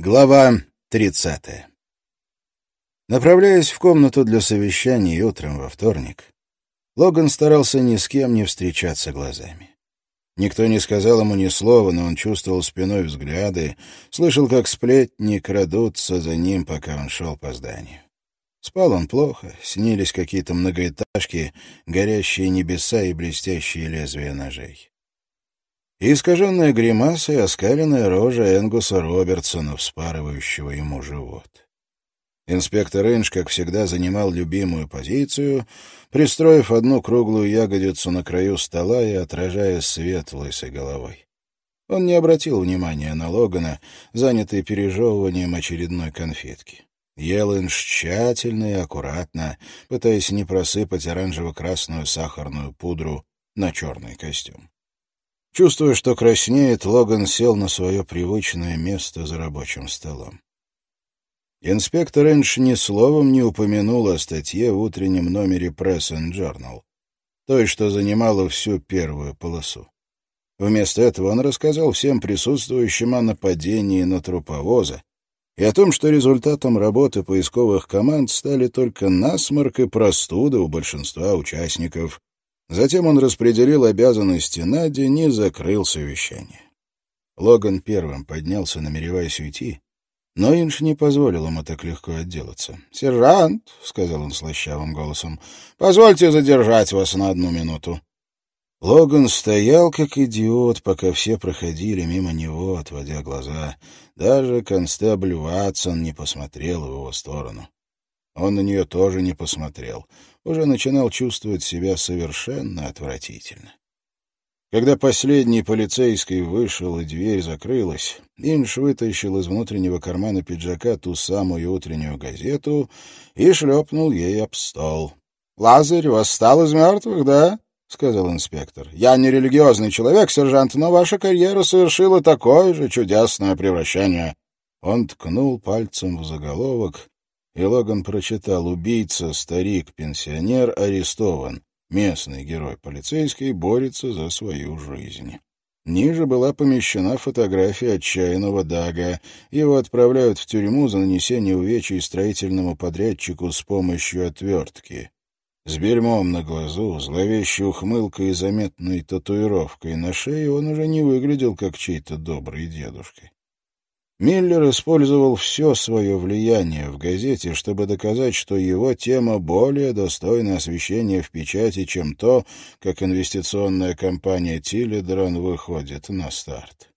Глава 30. Направляясь в комнату для совещаний утром во вторник, Логан старался ни с кем не встречаться глазами. Никто не сказал ему ни слова, но он чувствовал спиной взгляды, слышал, как сплетни крадутся за ним, пока он шел по зданию. Спал он плохо, снились какие-то многоэтажки, горящие небеса и блестящие лезвия ножей и искаженная гримаса и оскаленная рожа Энгуса Робертсона, вспарывающего ему живот. Инспектор Инж, как всегда, занимал любимую позицию, пристроив одну круглую ягодицу на краю стола и отражая свет лысой головой. Он не обратил внимания на Логана, занятый пережевыванием очередной конфетки. Ел Инж тщательно и аккуратно, пытаясь не просыпать оранжево-красную сахарную пудру на черный костюм. Чувствуя, что краснеет, Логан сел на свое привычное место за рабочим столом. Инспектор Эндж ни словом не упомянул о статье в утреннем номере Press and Journal, той, что занимала всю первую полосу. Вместо этого он рассказал всем присутствующим о нападении на труповоза и о том, что результатом работы поисковых команд стали только насморк и простуда у большинства участников, Затем он распределил обязанности Нади, не закрыл совещание. Логан первым поднялся, намереваясь уйти, но Инш не позволил ему так легко отделаться. «Сержант», — сказал он слащавым голосом, — «позвольте задержать вас на одну минуту». Логан стоял как идиот, пока все проходили мимо него, отводя глаза. Даже констебль Ватсон не посмотрел в его сторону. Он на нее тоже не посмотрел. Уже начинал чувствовать себя совершенно отвратительно. Когда последний полицейский вышел и дверь закрылась, Инш вытащил из внутреннего кармана пиджака ту самую утреннюю газету и шлепнул ей об стол. — Лазарь восстал из мертвых, да? — сказал инспектор. — Я не религиозный человек, сержант, но ваша карьера совершила такое же чудесное превращение. Он ткнул пальцем в заголовок, и Логан прочитал «Убийца, старик, пенсионер арестован. Местный герой полицейский борется за свою жизнь». Ниже была помещена фотография отчаянного Дага. Его отправляют в тюрьму за нанесение увечий строительному подрядчику с помощью отвертки. С бельмом на глазу, зловещей ухмылкой и заметной татуировкой на шее он уже не выглядел как чей-то добрый дедушка. Миллер использовал все свое влияние в газете, чтобы доказать, что его тема более достойна освещения в печати, чем то, как инвестиционная компания «Тилидрон» выходит на старт.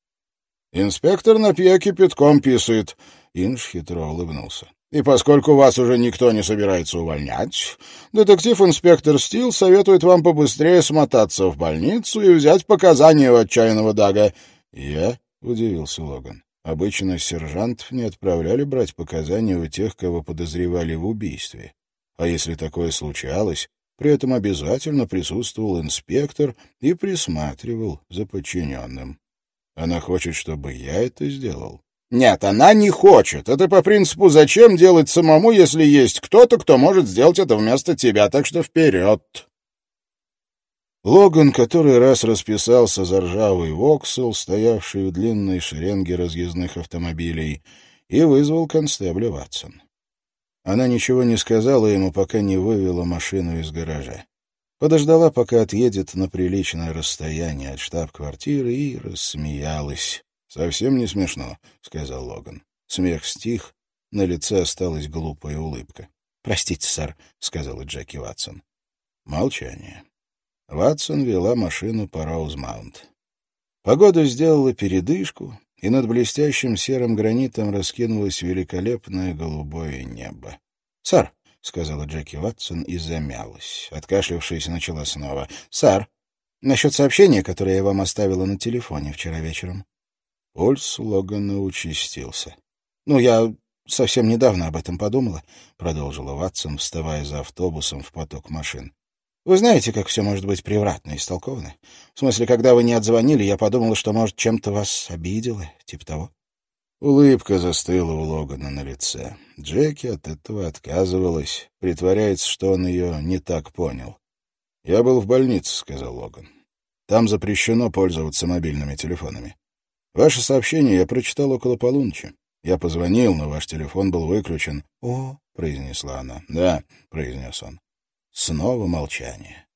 «Инспектор на пье кипятком писает», — Инж хитро улыбнулся. «И поскольку вас уже никто не собирается увольнять, детектив-инспектор Стил советует вам побыстрее смотаться в больницу и взять показания у отчаянного Дага». «Я?» — удивился Логан. Обычно сержантов не отправляли брать показания у тех, кого подозревали в убийстве. А если такое случалось, при этом обязательно присутствовал инспектор и присматривал за подчиненным. Она хочет, чтобы я это сделал. Нет, она не хочет. Это по принципу «зачем делать самому, если есть кто-то, кто может сделать это вместо тебя, так что вперед». Логан который раз расписался за ржавый воксел, стоявший в длинной шеренге разъездных автомобилей, и вызвал констебля Ватсон. Она ничего не сказала ему, пока не вывела машину из гаража. Подождала, пока отъедет на приличное расстояние от штаб-квартиры, и рассмеялась. «Совсем не смешно», — сказал Логан. Смех стих, на лице осталась глупая улыбка. «Простите, сэр», — сказала Джеки Ватсон. Молчание. Ватсон вела машину по Роузмаунт. Погода сделала передышку, и над блестящим серым гранитом раскинулось великолепное голубое небо. — Сэр, — сказала Джеки Ватсон и замялась. Откашлившись, начала снова. — Сэр, насчет сообщения, которое я вам оставила на телефоне вчера вечером. Пульс Логана участился. — Ну, я совсем недавно об этом подумала, — продолжила Ватсон, вставая за автобусом в поток машин. Вы знаете, как все может быть превратно истолковано? В смысле, когда вы не отзвонили, я подумала, что, может, чем-то вас обидело, типа того. Улыбка застыла у Логана на лице. Джеки от этого отказывалась, притворяется, что он ее не так понял. «Я был в больнице», — сказал Логан. «Там запрещено пользоваться мобильными телефонами. Ваше сообщение я прочитал около полуночи. Я позвонил, но ваш телефон был выключен. — О, — произнесла она. — Да, — произнес он. Снова молчание.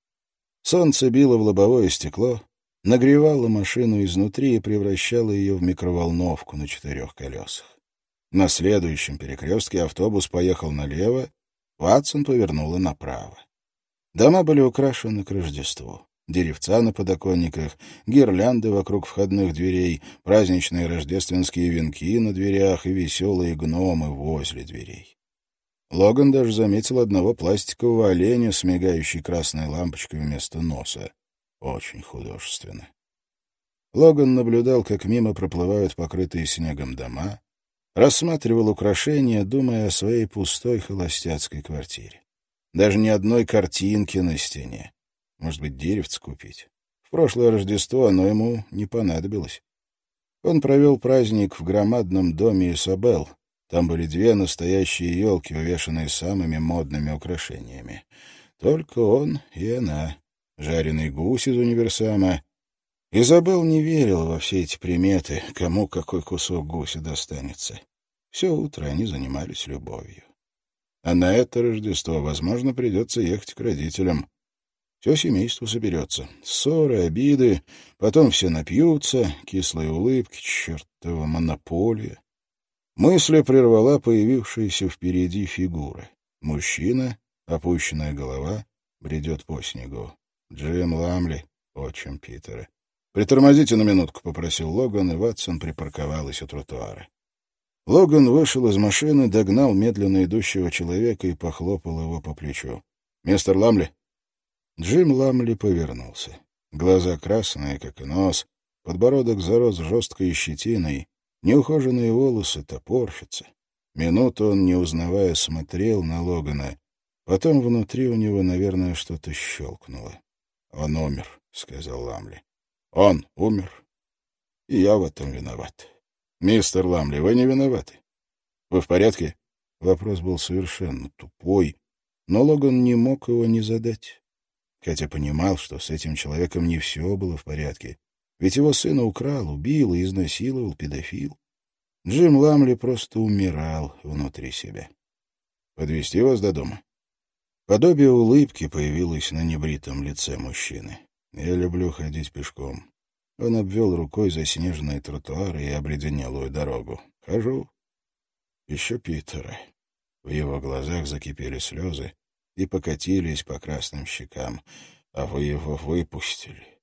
Солнце било в лобовое стекло, нагревало машину изнутри и превращало ее в микроволновку на четырех колесах. На следующем перекрестке автобус поехал налево, Ватсон повернула направо. Дома были украшены к Рождеству. Деревца на подоконниках, гирлянды вокруг входных дверей, праздничные рождественские венки на дверях и веселые гномы возле дверей. Логан даже заметил одного пластикового оленя с мигающей красной лампочкой вместо носа. Очень художественно. Логан наблюдал, как мимо проплывают покрытые снегом дома, рассматривал украшения, думая о своей пустой холостяцкой квартире. Даже ни одной картинки на стене. Может быть, деревце купить? В прошлое Рождество оно ему не понадобилось. Он провел праздник в громадном доме Исабел. Там были две настоящие елки, увешанные самыми модными украшениями. Только он и она. Жареный гусь из универсама. Изабел не верила во все эти приметы, кому какой кусок гуся достанется. Все утро они занимались любовью. А на это Рождество, возможно, придется ехать к родителям. Все семейство соберется. Ссоры, обиды, потом все напьются, кислые улыбки, чертова монополия. Мысли прервала появившаяся впереди фигура. Мужчина, опущенная голова, бредет по снегу. Джим Ламли, отчим Питера. «Притормозите на минутку», — попросил Логан, и Ватсон припарковалась у тротуара. Логан вышел из машины, догнал медленно идущего человека и похлопал его по плечу. «Мистер Ламли?» Джим Ламли повернулся. Глаза красные, как и нос, подбородок зарос жесткой щетиной, неухоженные волосы топорщатся. Минуту он, не узнавая, смотрел на Логана. Потом внутри у него, наверное, что-то щелкнуло. «Он умер», — сказал Ламли. «Он умер, и я в этом виноват». «Мистер Ламли, вы не виноваты. Вы в порядке?» Вопрос был совершенно тупой, но Логан не мог его не задать. Хотя понимал, что с этим человеком не все было в порядке. Ведь его сына украл, убил и изнасиловал педофил. Джим Ламли просто умирал внутри себя. «Подвезти вас до дома?» Подобие улыбки появилось на небритом лице мужчины. «Я люблю ходить пешком. Он обвел рукой заснеженные тротуары и обледенелую дорогу. «Хожу. Еще Питера». В его глазах закипели слезы и покатились по красным щекам. «А вы его выпустили».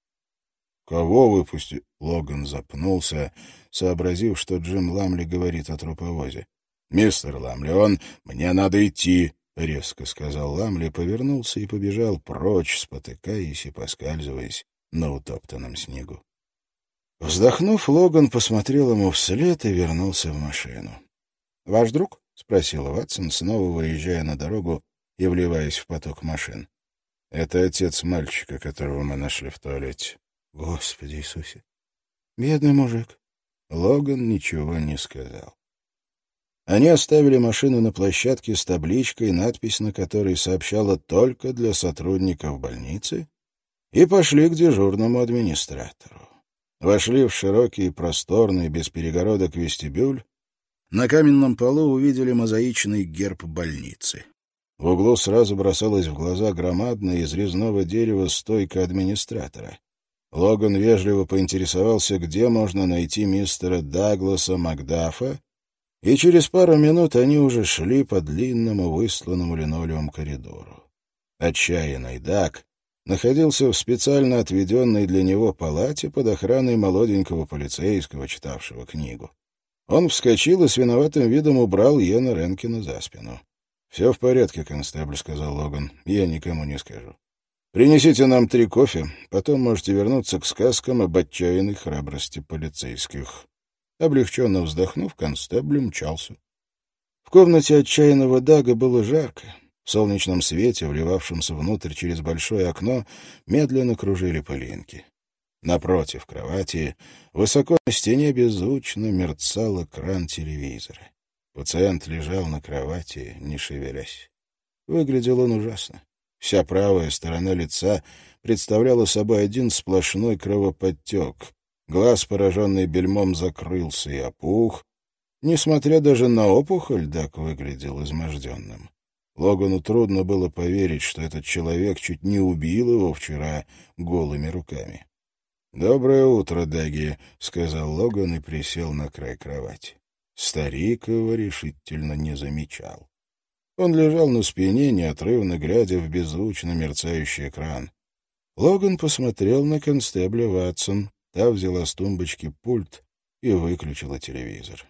«Кого выпустили?» Логан запнулся, сообразив, что Джим Ламли говорит о труповозе. «Мистер Ламли, он... Мне надо идти!» — резко сказал Ламли, повернулся и побежал прочь, спотыкаясь и поскальзываясь на утоптанном снегу. Вздохнув, Логан посмотрел ему вслед и вернулся в машину. «Ваш друг?» — спросил Ватсон, снова выезжая на дорогу и вливаясь в поток машин. «Это отец мальчика, которого мы нашли в туалете». «Господи Иисусе! Бедный мужик!» Логан ничего не сказал. Они оставили машину на площадке с табличкой, надпись на которой сообщала только для сотрудников больницы, и пошли к дежурному администратору вошли в широкий, просторный, без перегородок вестибюль. На каменном полу увидели мозаичный герб больницы. В углу сразу бросалась в глаза громадная из резного дерева стойка администратора. Логан вежливо поинтересовался, где можно найти мистера Дагласа Макдафа, и через пару минут они уже шли по длинному высланному линолеум коридору. Отчаянный Даг находился в специально отведенной для него палате под охраной молоденького полицейского, читавшего книгу. Он вскочил и с виноватым видом убрал Йена Ренкина за спину. «Все в порядке, констебль», — сказал Логан. «Я никому не скажу. Принесите нам три кофе, потом можете вернуться к сказкам об отчаянной храбрости полицейских». Облегченно вздохнув, констебль мчался. В комнате отчаянного Дага было жарко. В солнечном свете, вливавшемся внутрь через большое окно, медленно кружили пылинки. Напротив кровати, высоко на стене беззвучно мерцал экран телевизора. Пациент лежал на кровати, не шевелясь. Выглядел он ужасно. Вся правая сторона лица представляла собой один сплошной кровоподтек. Глаз, пораженный бельмом, закрылся и опух. Несмотря даже на опухоль, Дак выглядел изможденным. Логану трудно было поверить, что этот человек чуть не убил его вчера голыми руками. «Доброе утро, Даги», — сказал Логан и присел на край кровати. Старик его решительно не замечал. Он лежал на спине, неотрывно глядя в беззвучно мерцающий экран. Логан посмотрел на констебля Ватсон. Та взяла с тумбочки пульт и выключила телевизор.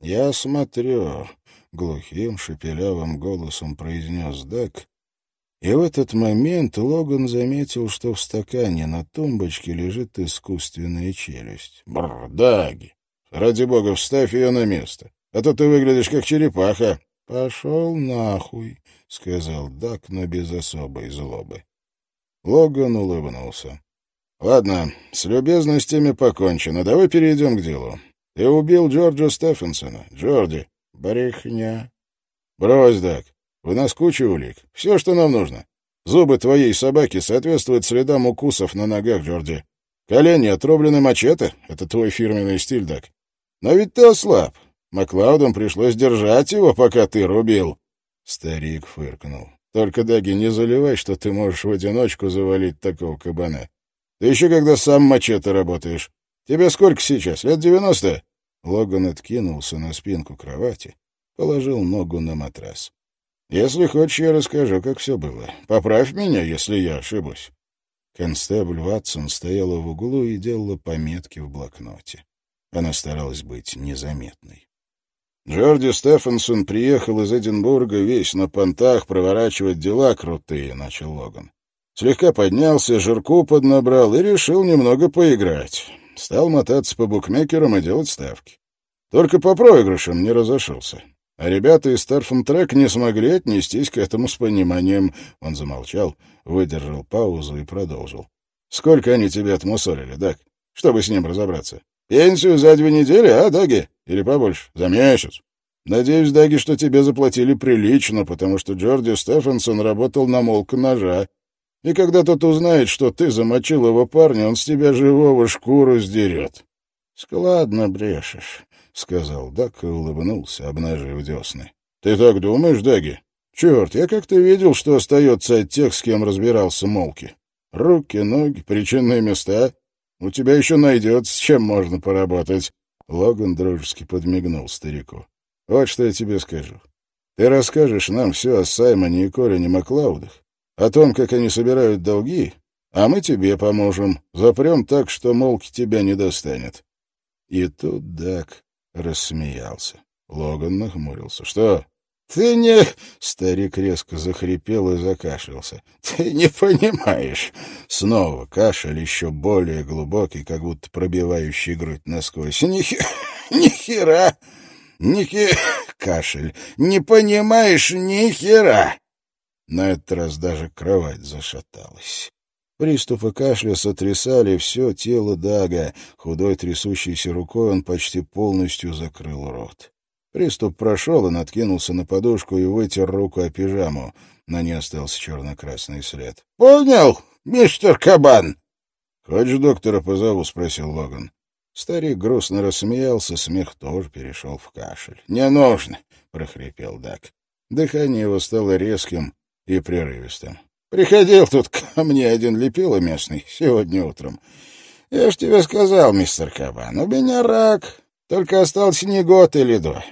«Я смотрю», — глухим, шепелявым голосом произнес Дак. И в этот момент Логан заметил, что в стакане на тумбочке лежит искусственная челюсть. «Бррр, Даги! Ради бога, вставь ее на место, а то ты выглядишь как черепаха!» «Пошел нахуй», — сказал Дак, но без особой злобы. Логан улыбнулся. «Ладно, с любезностями покончено. Давай перейдем к делу. Ты убил Джорджа Стефенсона. Джорди. Брехня. Брось, Дак. У нас куча улик. Все, что нам нужно. Зубы твоей собаки соответствуют следам укусов на ногах, Джорди. Колени отрублены мачете. Это твой фирменный стиль, Дак. Но ведь ты ослаб. Маклаудам пришлось держать его, пока ты рубил. Старик фыркнул. Только, Даги, не заливай, что ты можешь в одиночку завалить такого кабана. Ты еще когда сам мачете работаешь. Тебе сколько сейчас? Лет девяносто?» Логан откинулся на спинку кровати, положил ногу на матрас. «Если хочешь, я расскажу, как все было. Поправь меня, если я ошибусь». Констебль Ватсон стояла в углу и делала пометки в блокноте. Она старалась быть незаметной. Джорди Стефансон приехал из Эдинбурга весь на понтах проворачивать дела крутые, — начал Логан. Слегка поднялся, жирку поднабрал и решил немного поиграть. Стал мотаться по букмекерам и делать ставки. Только по проигрышам не разошелся. А ребята из Трек не смогли отнестись к этому с пониманием. Он замолчал, выдержал паузу и продолжил. «Сколько они тебе отмусолили, Даг? Чтобы с ним разобраться? Пенсию за две недели, а, Даги? Или побольше? За месяц. Надеюсь, Даги, что тебе заплатили прилично, потому что Джорди Стефансон работал на молка ножа. И когда тот узнает, что ты замочил его парня, он с тебя живого шкуру сдерет. — Складно брешешь, — сказал Дак и улыбнулся, обнажив десны. — Ты так думаешь, Даги? Черт, я как-то видел, что остается от тех, с кем разбирался Молки. Руки, ноги, причинные места. У тебя еще найдется, с чем можно поработать. Логан дружески подмигнул старику. Вот что я тебе скажу. Ты расскажешь нам все о Саймоне и Колине Маклаудах, о том, как они собирают долги, а мы тебе поможем. Запрем так, что Молки тебя не достанет. И тут Дак рассмеялся. Логан нахмурился. — Что? «Ты не...» — старик резко захрипел и закашлялся. «Ты не понимаешь». Снова кашель, еще более глубокий, как будто пробивающий грудь насквозь. «Ни, ни хера! Ни хера!» — кашель. «Не понимаешь ни хера!» На этот раз даже кровать зашаталась. Приступы кашля сотрясали все тело Дага. Худой трясущейся рукой он почти полностью закрыл рот. Приступ прошел, он откинулся на подушку и вытер руку о пижаму. На ней остался черно-красный след. — Понял, мистер Кабан? — Хочешь доктора позову? — спросил Логан. Старик грустно рассмеялся, смех тоже перешел в кашель. — Не нужно, — прохрипел Дак. Дыхание его стало резким и прерывистым. — Приходил тут ко мне один лепило местный сегодня утром. Я ж тебе сказал, мистер Кабан, у меня рак, только остался не год или два.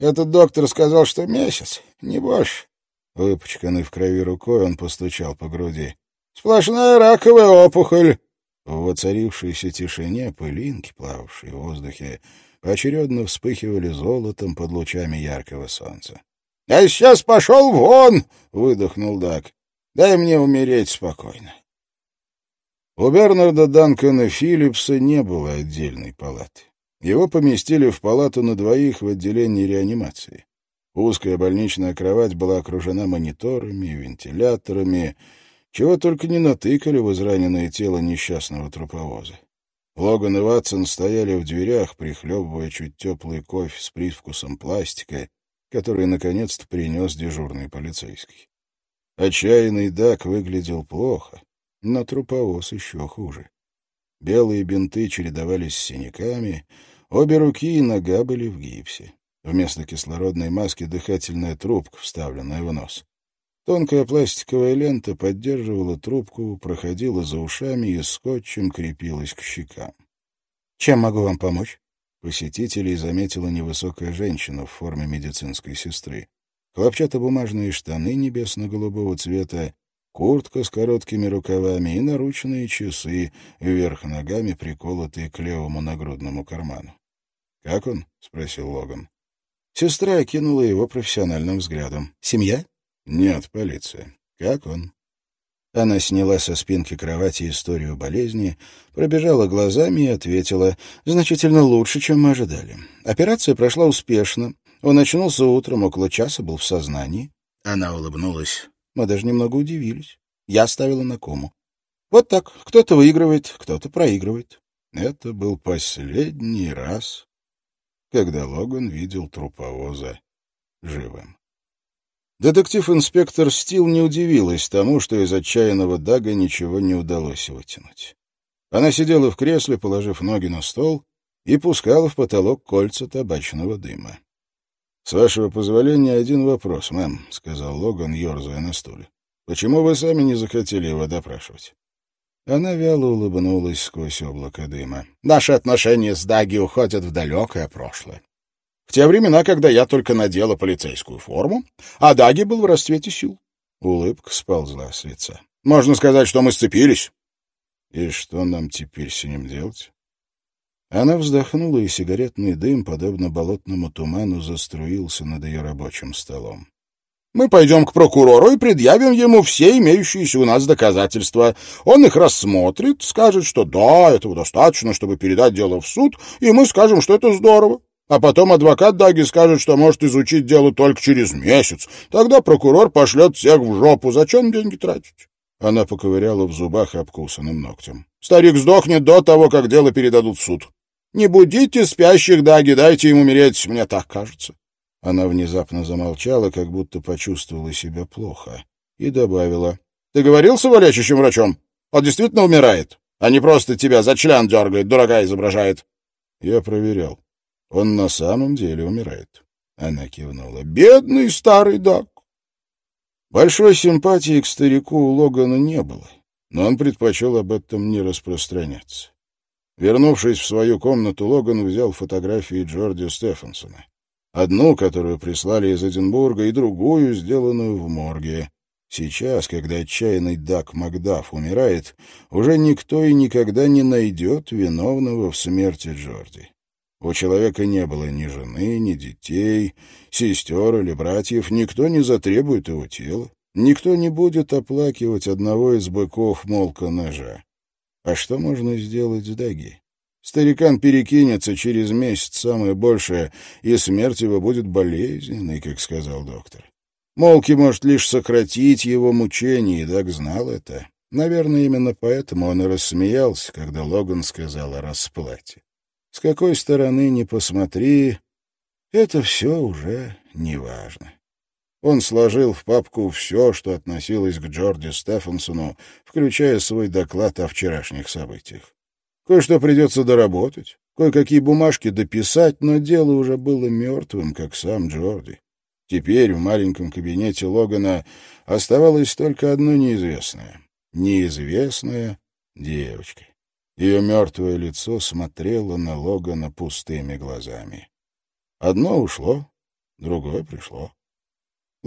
Этот доктор сказал, что месяц, не больше. Выпачканный в крови рукой, он постучал по груди. «Сплошная раковая опухоль!» В воцарившейся тишине пылинки, плававшие в воздухе, поочередно вспыхивали золотом под лучами яркого солнца. «Я сейчас пошел вон!» — выдохнул Дак. «Дай мне умереть спокойно». У Бернарда Данкона Филлипса не было отдельной палаты. Его поместили в палату на двоих в отделении реанимации. Узкая больничная кровать была окружена мониторами, вентиляторами, чего только не натыкали в израненное тело несчастного труповоза. Логан и Ватсон стояли в дверях, прихлебывая чуть теплый кофе с привкусом пластика, который наконец-то принес дежурный полицейский. Отчаянный Дак выглядел плохо, но труповоз еще хуже. Белые бинты чередовались с синяками, обе руки и нога были в гипсе. Вместо кислородной маски дыхательная трубка, вставленная в нос. Тонкая пластиковая лента поддерживала трубку, проходила за ушами и скотчем крепилась к щекам. «Чем могу вам помочь?» Посетителей заметила невысокая женщина в форме медицинской сестры. Хлопчатобумажные штаны небесно-голубого цвета, куртка с короткими рукавами и наручные часы, вверх ногами приколотые к левому нагрудному карману. «Как он?» — спросил Логан. Сестра окинула его профессиональным взглядом. «Семья?» «Нет, полиция. Как он?» Она сняла со спинки кровати историю болезни, пробежала глазами и ответила, «Значительно лучше, чем мы ожидали. Операция прошла успешно. Он очнулся утром, около часа был в сознании». Она улыбнулась. Мы даже немного удивились. Я ставила на кому. Вот так. Кто-то выигрывает, кто-то проигрывает. Это был последний раз, когда Логан видел труповоза живым. Детектив-инспектор Стил не удивилась тому, что из отчаянного Дага ничего не удалось вытянуть. Она сидела в кресле, положив ноги на стол, и пускала в потолок кольца табачного дыма. — С вашего позволения, один вопрос, мэм, — сказал Логан, ерзая на стуле. — Почему вы сами не захотели его допрашивать? Она вяло улыбнулась сквозь облако дыма. — Наши отношения с Даги уходят в далекое прошлое. В те времена, когда я только надела полицейскую форму, а Даги был в расцвете сил. Улыбка сползла с лица. Можно сказать, что мы сцепились. И что нам теперь с ним делать? Она вздохнула, и сигаретный дым, подобно болотному туману, заструился над ее рабочим столом. Мы пойдем к прокурору и предъявим ему все имеющиеся у нас доказательства. Он их рассмотрит, скажет, что да, этого достаточно, чтобы передать дело в суд, и мы скажем, что это здорово. А потом адвокат Даги скажет, что может изучить дело только через месяц. Тогда прокурор пошлет всех в жопу. Зачем деньги тратить?» Она поковыряла в зубах обкусанным ногтем. «Старик сдохнет до того, как дело передадут в суд. Не будите спящих Даги, дайте ему умереть, мне так кажется». Она внезапно замолчала, как будто почувствовала себя плохо, и добавила. «Ты говорил с его врачом? Он действительно умирает, а не просто тебя за член дергает, дурака изображает». Я проверял. Он на самом деле умирает. Она кивнула. Бедный старый Дак. Большой симпатии к старику у Логана не было, но он предпочел об этом не распространяться. Вернувшись в свою комнату, Логан взял фотографии Джорди Стефансона. Одну, которую прислали из Эдинбурга, и другую, сделанную в морге. Сейчас, когда отчаянный Дак Макдаф умирает, уже никто и никогда не найдет виновного в смерти Джорди. У человека не было ни жены, ни детей, сестер или братьев, никто не затребует его тела, никто не будет оплакивать одного из быков молка ножа. А что можно сделать с Даги? Старикан перекинется через месяц, самое большее, и смерть его будет болезненной, как сказал доктор. Молки может лишь сократить его мучения, и Даг знал это. Наверное, именно поэтому он и рассмеялся, когда Логан сказал о расплате. С какой стороны ни посмотри, это все уже неважно. Он сложил в папку все, что относилось к Джорди Стефансону, включая свой доклад о вчерашних событиях. Кое-что придется доработать, кое-какие бумажки дописать, но дело уже было мертвым, как сам Джорди. Теперь в маленьком кабинете Логана оставалось только одно неизвестное. Неизвестная девочка. Ее мертвое лицо смотрело на Логана пустыми глазами. Одно ушло, другое пришло.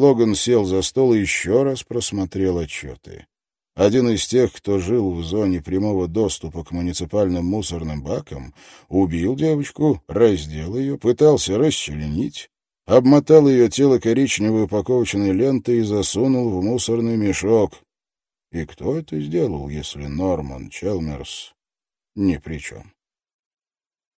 Логан сел за стол и еще раз просмотрел отчеты. Один из тех, кто жил в зоне прямого доступа к муниципальным мусорным бакам, убил девочку, раздел ее, пытался расчленить, обмотал ее тело коричневой упаковочной лентой и засунул в мусорный мешок. И кто это сделал, если Норман Челмерс ни при чем.